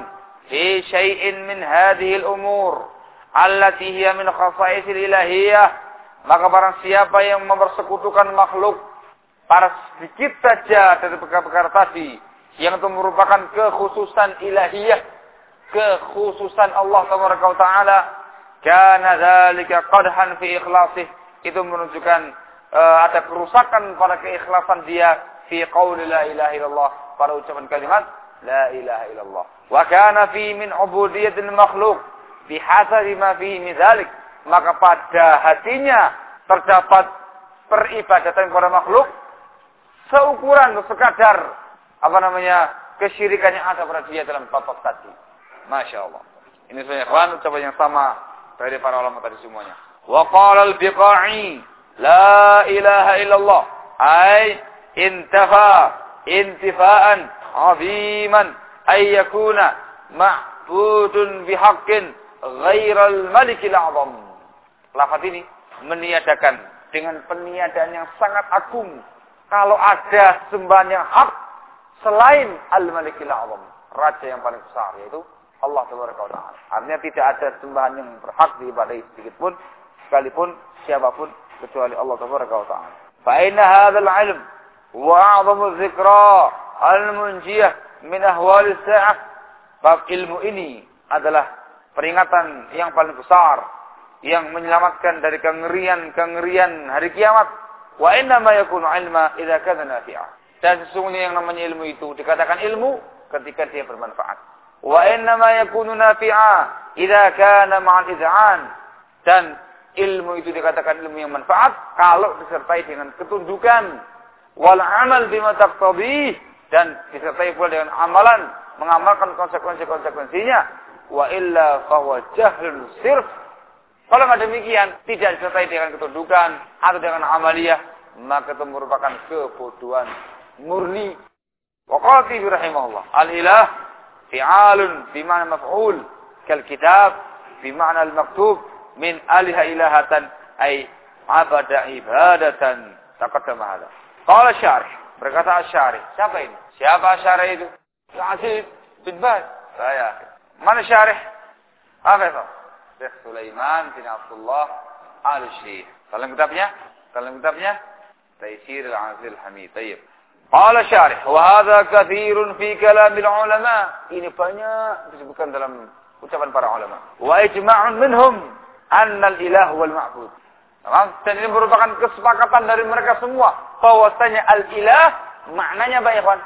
fi syai'in min hadhihi al-umur allati hiya min khasaisil ilahiyah maka barang siapa yang mempersekutukan makhluk para sedikit saja dari perkara-perkara tadi yang itu merupakan kekhususan ilahiyah kekhususan Allah taala kana dzalika qadhan fi ikhlasih itu menunjukkan uh, ada kerusakan pada keikhlasan dia fi qauli la ilaha illallah pada ucapan kalimat la ilaha illallah. Wa kana fi min ubudiyatil makhluk bihasabi ma fihi min dzalik. Maka pada hatinya terdapat peribadatan kepada makhluk seukuran sekadar apa namanya kesyirikan yang ada pada dia dalam batas tadi. Masya Allah. Ini sebenarnya kawan ucapan yang sama dari para ulama tadi semuanya. Wa qala al-biqa'i la ilaha illallah. Ay intafa intifaan aziman ay yakuna ma'budun bihaqqin ghairal malikil a'zam. Lafaz ini meniadakan dengan peniadaan yang sangat agung kalau ada sembahan yang hak selain al-malikil a'zam, raja yang paling besar yaitu Allah Taala. Artinya tidak ada sembahan yang berhak diibadahi sedikit pun sekalipun siapa pun kecuali Allah Taala. Fa inna hadzal ilm wa'adhamu dzikra al-munjiyah min ahwal sa'ah. Bab ilmu ini adalah peringatan yang paling besar yang menyelamatkan dari kengerian-kengerian hari kiamat. Wa inna ma yakunu ilma idza kana nafi'a. Dan sesungguhnya yang namanya ilmu itu dikatakan ilmu ketika dia bermanfaat. Wa inna ma yakunu nafi'a idza kana ma'al iz'an. Dan ilmu itu dikatakan ilmu yang manfaat kalau disertai dengan ketundukan wal amal bima taqtadih dan disertai pula dengan amalan mengamalkan konsekuensi-konsekuensinya. Wa illa fahuwa jahlun sirf. Kalau nggak demikian tidak disertai dengan ketundukan atau dengan amaliyah maka itu merupakan kebodohan murni. Wa qala rahimahullah al ilah fi'alun bima'na maf'ul kal kitab bima'na al maktub min aliha ilahatan ay abada ibadatan. Taqaddama hada qala syarih Berkata Asyari. Siapa ini? Siapa Asyari itu? Aziz bin Baz. Saya. Mana syarih? Apa itu? Syekh Sulaiman bin Abdullah al-Syekh. Dalam kitabnya? Dalam kitabnya? Taisir al-Azil Hamid. Tayyib. Qala syarih. Wa hadha kathirun fi kalamil ulama. Ini banyak disebutkan dalam ucapan para ulama. Wa ijma'un minhum anna al-ilah wal ma'bud. Dan ini merupakan kesepakatan dari mereka semua. Bahwasanya al-ilah maknanya banyak kan.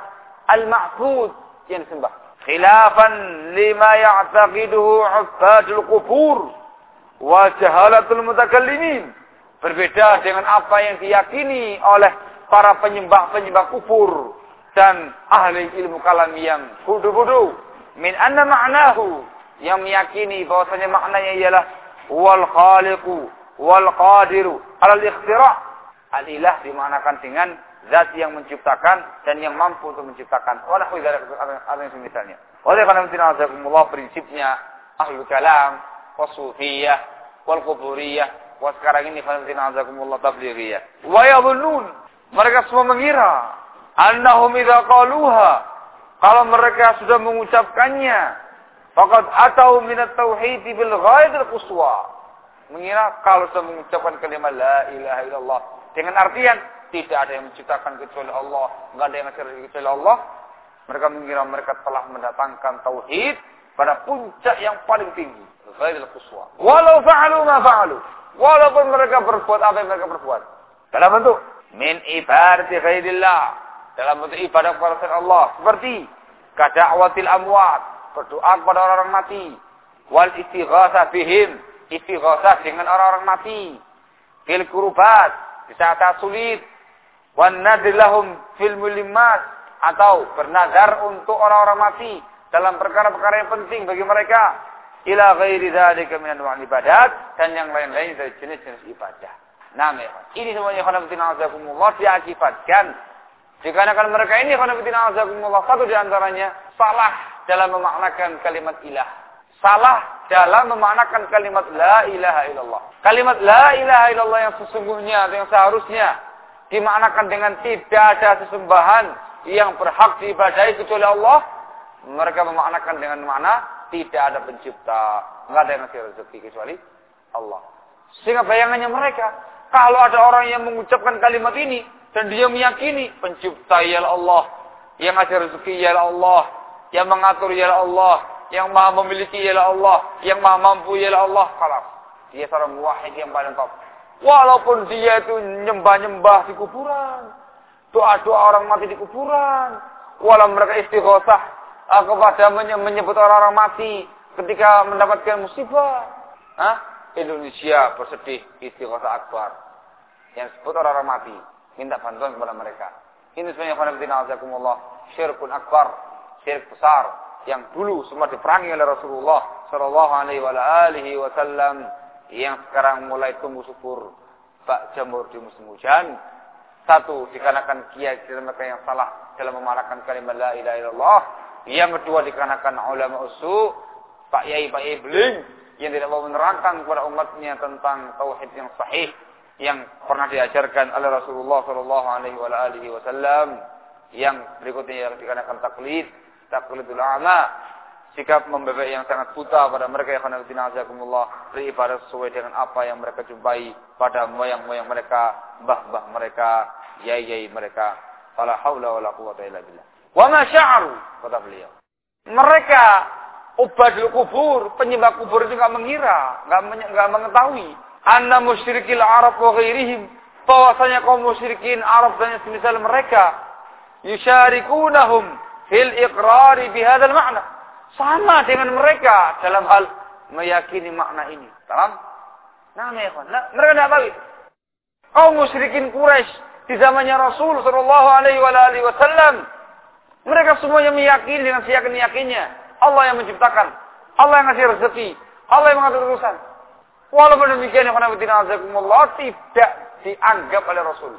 Al-ma'bud yang disembah. Khilafan lima ya'taqiduhu ubbadul qubur wa jahalatul mutakallimin. Berbeda dengan apa yang diyakini oleh para penyembah-penyembah kubur dan ahli ilmu kalam yang bodoh-bodoh. Min anna ma'nahu yang meyakini bahwasanya maknanya ialah wal khaliqu wal qadiru alal ikhtira. Al ilah dimanakan dengan zat yang menciptakan dan yang mampu untuk menciptakan. Walah ada yang semisalnya. Oleh karena nazakumullah prinsipnya ahlul kalam, wasufiyah, wal kuburiyah, wa sekarang ini nazakumullah tablighiyah. Wa yadhunnun mereka semua mengira annahum idza qaluha kalau mereka sudah mengucapkannya faqad atau minat tauhid bil ghayatil quswa mengira kalau sudah mengucapkan kalimat la ilaha illallah dengan artian tidak ada yang menciptakan kecuali Allah, enggak ada yang menciptakan kecuali Allah. Mereka mengira mereka telah mendatangkan tauhid pada puncak yang paling tinggi, ghairil quswa. Walau fa'alu ma fa'alu. Walaupun mereka berbuat apa yang mereka berbuat. Dalam bentuk min ibadati ghairillah. Dalam bentuk ibadah kepada Allah. Seperti kada'watil amwat. Berdoa kepada orang-orang mati. Wal istighatsah bihim istighosah dengan orang-orang mati. Fil kurubat, di saat sulit. Wan nadillahum fil mulimat, atau bernazar untuk orang-orang mati dalam perkara-perkara yang penting bagi mereka. Ila ghairi dzalika minan ibadat dan yang lain-lain dari jenis-jenis ibadah. Nah, ini semuanya khonafidin azakumullah diakibatkan dikarenakan mereka ini khonafidin azakumullah satu di antaranya salah dalam memaknakan kalimat ilah. Salah dalam memaknakan kalimat la ilaha illallah. Kalimat la ilaha illallah yang sesungguhnya atau yang seharusnya dimaknakan dengan tidak ada sesembahan yang berhak diibadahi kecuali Allah. Mereka memaknakan dengan makna tidak ada pencipta, nggak ada yang ngasih rezeki kecuali Allah. Sehingga bayangannya mereka, kalau ada orang yang mengucapkan kalimat ini dan dia meyakini pencipta ialah Allah, yang ngasih rezeki ialah Allah, yang mengatur ialah Allah, yang maha memiliki ialah Allah, yang maha mampu ialah Allah. Kalau dia seorang muwahhid yang paling top. Walaupun dia itu nyembah-nyembah di kuburan. Doa-doa orang mati di kuburan. Walau mereka istighosah uh, kepada menyebut orang-orang mati ketika mendapatkan musibah. Hah? Indonesia bersedih istighosah akbar. Yang disebut orang-orang mati. Minta bantuan kepada mereka. Ini sebenarnya khonabdina Syirkun akbar. Syirik besar. Yang dulu semua diperangi oleh Rasulullah Sallallahu alaihi wasallam. Yang sekarang mulai tumbuh subur. Bak jamur di musim hujan. Satu, dikarenakan kiai mereka yang salah dalam memarahkan kalimat la ilaha illallah. Yang kedua, dikarenakan ulama usu, Pak Yai, Pak Yai yang tidak mau menerangkan kepada umatnya tentang tauhid yang sahih yang pernah diajarkan oleh Rasulullah Shallallahu Alaihi Wasallam. Yang berikutnya yang dikarenakan taklid, taklidul ama, sikap membebek yang sangat buta pada mereka yang hendak dinazakumullah beribadah sesuai dengan apa yang mereka jumpai pada moyang-moyang mereka, mbah-mbah mereka, yai-yai mereka. Fala haula wala quwata illa billah. Wa ma sya'ru kata beliau. Mereka ubadul kubur, penyembah kubur itu enggak mengira, enggak enggak mengetahui anna musyrikil Arab wa ghairihim bahwasanya kaum musyrikin Arab dan semisal mereka yusyarikunahum fil iqrari bihadzal ma'na sama dengan mereka dalam hal meyakini makna ini. Paham? Nah, ya nah, mereka tidak tahu itu. Musyrikin Quraisy di zamannya Rasul Shallallahu Alaihi Wasallam, mereka semuanya meyakini dengan seyakin yakinnya Allah yang menciptakan, Allah yang ngasih rezeki, Allah yang mengatur urusan. Walaupun demikian, Allah tidak dianggap oleh Rasul.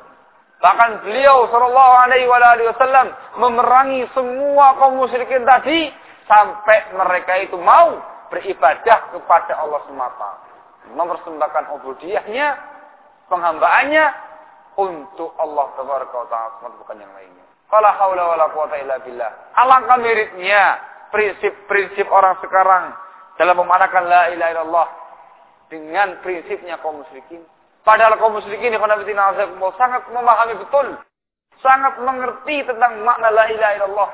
Bahkan beliau Shallallahu Alaihi Wasallam memerangi semua kaum musyrikin tadi sampai mereka itu mau beribadah kepada Allah semata. Mempersembahkan ubudiyahnya, penghambaannya untuk Allah Taala bukan yang lainnya. Fala haula wala quwata illa billah. Alangkah miripnya prinsip-prinsip orang sekarang dalam memanakan la ilaha illallah dengan prinsipnya kaum musyrikin. Padahal kaum musyrikin sangat memahami betul, sangat mengerti tentang makna la ilaha illallah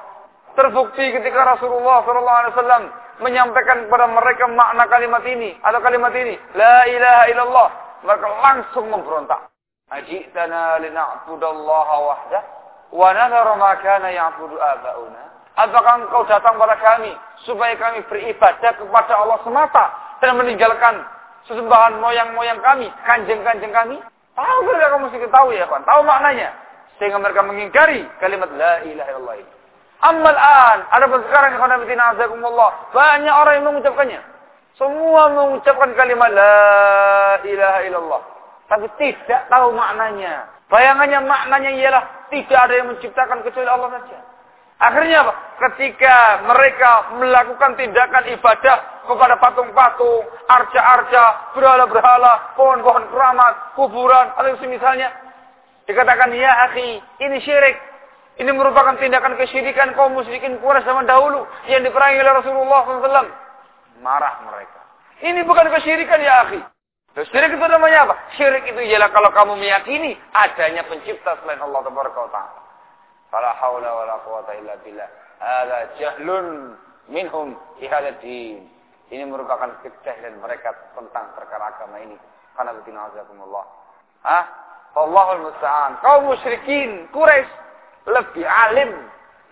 Terbukti ketika Rasulullah SAW menyampaikan kepada mereka makna kalimat ini atau kalimat ini, La ilaha illallah. Mereka langsung memberontak. Ajitana lina'budallaha wahdah wa nadhara ma kana ya'budu aba'una. Apakah engkau datang pada kami supaya kami beribadah kepada Allah semata dan meninggalkan sesembahan moyang-moyang kami, kanjeng-kanjeng kami? Tahu mereka kamu mesti tahu ya kan? Tahu maknanya. Sehingga mereka mengingkari kalimat la ilaha illallah ini. Amal an, ada pun sekarang Allah banyak orang yang mengucapkannya. Semua mengucapkan kalimat la ilaha illallah, tapi tidak tahu maknanya. Bayangannya maknanya ialah tidak ada yang menciptakan kecuali Allah saja. Akhirnya apa? Ketika mereka melakukan tindakan ibadah kepada patung-patung, arca-arca, berhala-berhala, pohon-pohon keramat, kuburan, atau semisalnya, dikatakan ya akhi, ini syirik, ini merupakan tindakan kesyirikan kaum musyrikin Quraisy zaman dahulu yang diperangi oleh Rasulullah SAW. Marah mereka. Ini bukan kesyirikan ya akhi. Terus syirik itu namanya apa? Syirik itu ialah kalau kamu meyakini adanya pencipta selain Allah Taala. Fala haula wala quwata illa billah. Ada jahlun minhum din. Ini merupakan kejahilan mereka tentang perkara agama ini. Karena betina azakumullah. Hah? Allahul musta'an. Kaum musyrikin Quraisy lebih alim,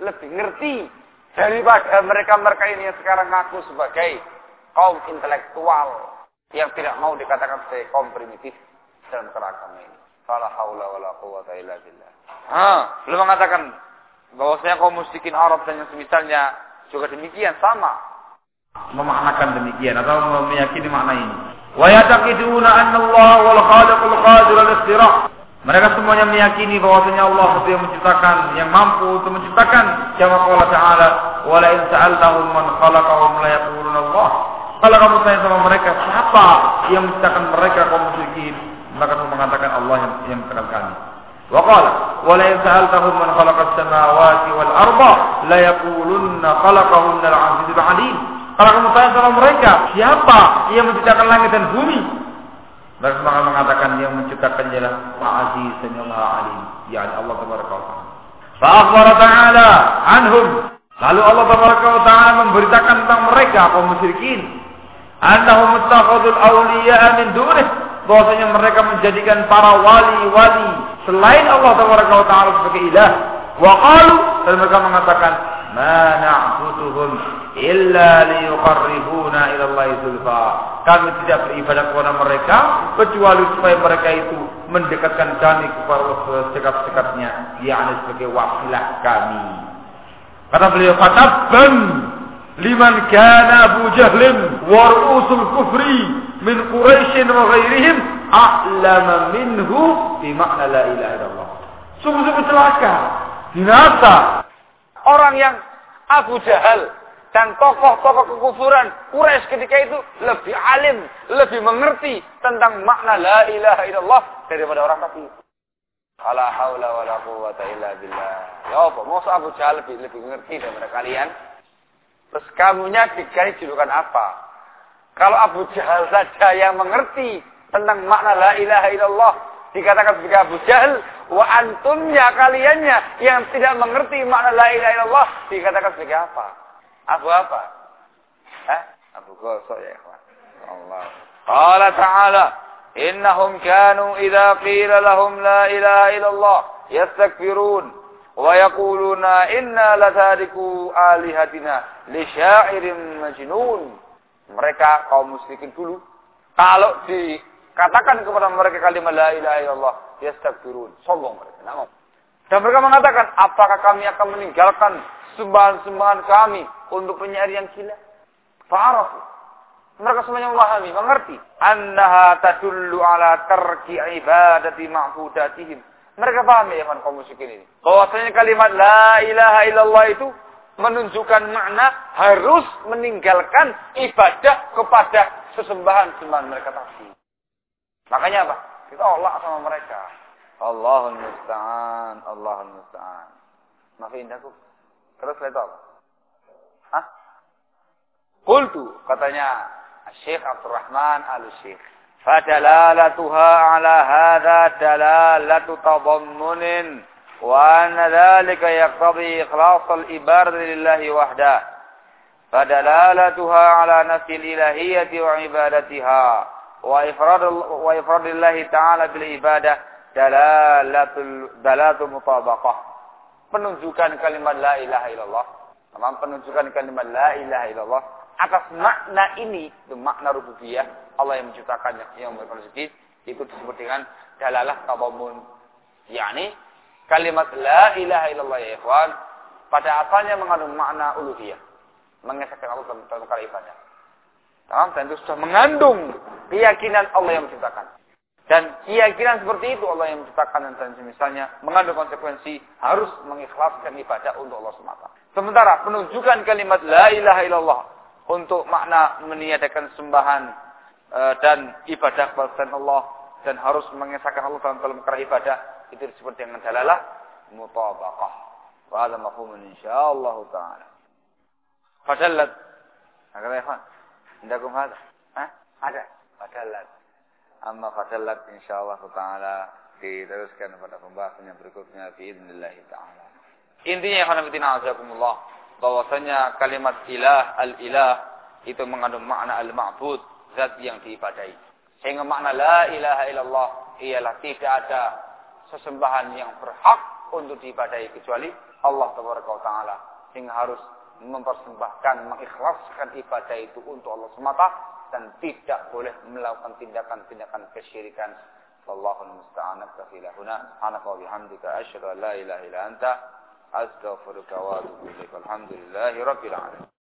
lebih ngerti daripada mereka-mereka ini yang sekarang ngaku sebagai kaum intelektual yang tidak mau dikatakan sebagai kaum primitif dalam keragam ini. Fala haula wala quwata illa billah. Ah, belum mengatakan bahwasanya kaum musyrikin Arab dan yang semisalnya juga demikian sama memaknakan demikian atau meyakini makna ini. Wa yataqiduna anna Allah wal khaliqul qadir al-ikhtira' Mereka semuanya meyakini bahwasanya Allah itu yang menciptakan, yang mampu untuk menciptakan. Kama Allah Ta'ala, "Wa la in sa'altahum man khalaqahum la yaqulun Allah." Kalau kamu tanya sama mereka, siapa yang menciptakan mereka kaum musyrikin? Maka mereka mengatakan Allah yang yang menciptakan kami. Wa qala, "Wa la in sa'altahum man khalaqa as-samawati wal arda la yaqulunna khalaqahunna al-'azizul 'alim." Kalau kamu tanya sama mereka, siapa yang menciptakan langit dan bumi? Mereka akan mengatakan yang menciptakan ialah Al-Aziz dan Allah Alim, yakni Allah Taala. Fa ta'ala anhum. Lalu Allah Taala memberitakan tentang mereka kaum musyrikin, annahum ittakhadul awliya'a min dunih, bahwasanya mereka menjadikan para wali-wali selain Allah Taala sebagai ilah. Wa qalu dan mereka mengatakan ma na'buduhum illa liyuqarribuna ila Allah zulfa. Kami tidak beribadah kepada mereka kecuali supaya mereka itu mendekatkan kami kepada Allah sedekat-dekatnya, yakni sebagai wasilah kami. Kata beliau, "Fatabban liman kana Abu Jahlin wa ru'usul kufri min Quraisy wa ghairihim a'lama minhu bi makna la ilaha illallah." Sungguh-sungguh celaka, binasa orang yang Abu Jahal dan tokoh-tokoh kekufuran Quraisy ketika itu lebih alim, lebih mengerti tentang makna la ilaha illallah daripada orang kafir. La haula wala quwwata illa billah. Ya apa? Mau Abu Jahal lebih lebih mengerti daripada kalian? Terus kamunya dikasih julukan apa? Kalau Abu Jahal saja yang mengerti tentang makna la ilaha illallah dikatakan sebagai Abu Jahal, wa antumnya kaliannya yang tidak mengerti makna la ilaha illallah dikatakan sebagai apa? Abu apa? Hah? Abu Gosok ya ikhwan. Allah. Qala ta'ala, innahum kanu idza qila lahum la ilaha illallah yastakbirun wa yaquluna inna latariku alihatina li syairin majnun. Mereka kaum musyrikin dulu kalau di Katakan kepada mereka kalimat la ilaha illallah. Yastakbirun. Sombong mereka. Nah, dan mereka mengatakan, apakah kami akan meninggalkan sembahan-sembahan kami untuk penyair yang gila? Fa'arafu. Mereka semuanya memahami, mengerti. Annaha tadullu ala tarki ibadati ma'budatihim. Mereka paham ya kan kaum musyrikin ini. Bahwasanya kalimat la ilaha illallah itu menunjukkan makna harus meninggalkan ibadah kepada sesembahan-sembahan mereka tadi. Makanya apa? Kita Allah sama mereka. Allahul musta'an, Allahul musta'an. Maaf indahku. Terus itu apa? Hah? Qultu katanya Syekh Abdurrahman Al-Syekh. Fadalalatuha ala hadha dalalatu tadammunin ikhlas al-ibadah lillahi wahda. Fadalalatuha ala nafsi al-ilahiyyati wa ibadatiha wa ifrad wa ifradillah taala bil ibadah dalalatul dalalatul mutabaqah penunjukan kalimat la ilaha illallah. Tamam penunjukan kalimat la ilaha illallah. Atas makna ini itu makna rububiyah Allah yang menciptakannya yang memberikan rezeki itu disebut dengan dalalah tabamun yakni kalimat la ilaha illallah ya ikhwan pada apanya mengandung makna uluhiyah mengesahkan Allah dalam, ibadah Nah, dan sudah mengandung keyakinan Allah yang menciptakan. Dan keyakinan seperti itu Allah yang menciptakan dan misalnya mengandung konsekuensi harus mengikhlaskan ibadah untuk Allah semata. Sementara penunjukan kalimat la ilaha illallah untuk makna meniadakan sembahan e, dan ibadah kepada Allah dan harus mengesahkan Allah dalam dalam perkara ibadah itu disebut dengan dalalah mutabaqah. Wa hadha mafhumun insyaallah taala. Fadallat. Agar Indakum hada? Hah? Ada? Fadalat. Amma fadalat insyaallah ta'ala diteruskan pada pembahasan yang berikutnya biidznillah ta'ala. Intinya ya khanafitina azakumullah bahwasanya kalimat ilah al-ilah itu mengandung makna al-ma'bud, zat yang diibadai. Sehingga makna la ilaha illallah ialah tidak ada sesembahan yang berhak untuk diibadai kecuali Allah Taala. Sehingga harus mempersembahkan, mengikhlaskan ibadah itu untuk Allah semata dan tidak boleh melakukan tindakan-tindakan kesyirikan. Wallahul musta'an naktafilah huna. Subhanaka wa bihamdika asyhadu an la ilaha illa anta astaghfiruka wa atubu ilaik. Alhamdulillahi rabbil alamin.